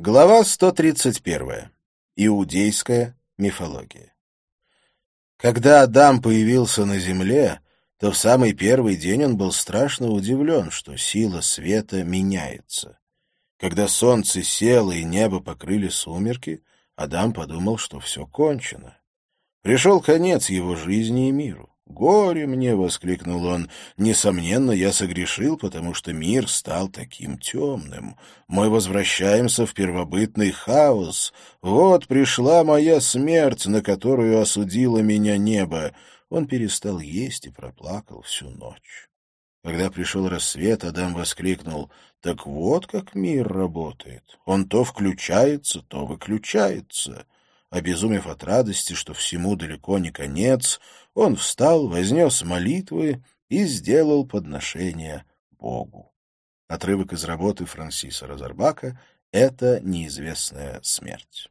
Глава 131. Иудейская мифология. Когда Адам появился на земле, то в самый первый день он был страшно удивлен, что сила света меняется. Когда солнце село и небо покрыли сумерки, Адам подумал, что все кончено. Пришел конец его жизни и миру. «Горе мне!» — воскликнул он. «Несомненно, я согрешил, потому что мир стал таким темным. Мы возвращаемся в первобытный хаос. Вот пришла моя смерть, на которую осудило меня небо». Он перестал есть и проплакал всю ночь. Когда пришел рассвет, Адам воскликнул. «Так вот как мир работает. Он то включается, то выключается». Обезумев от радости, что всему далеко не конец, он встал, вознес молитвы и сделал подношение Богу. Отрывок из работы Франсиса Розарбака «Это неизвестная смерть».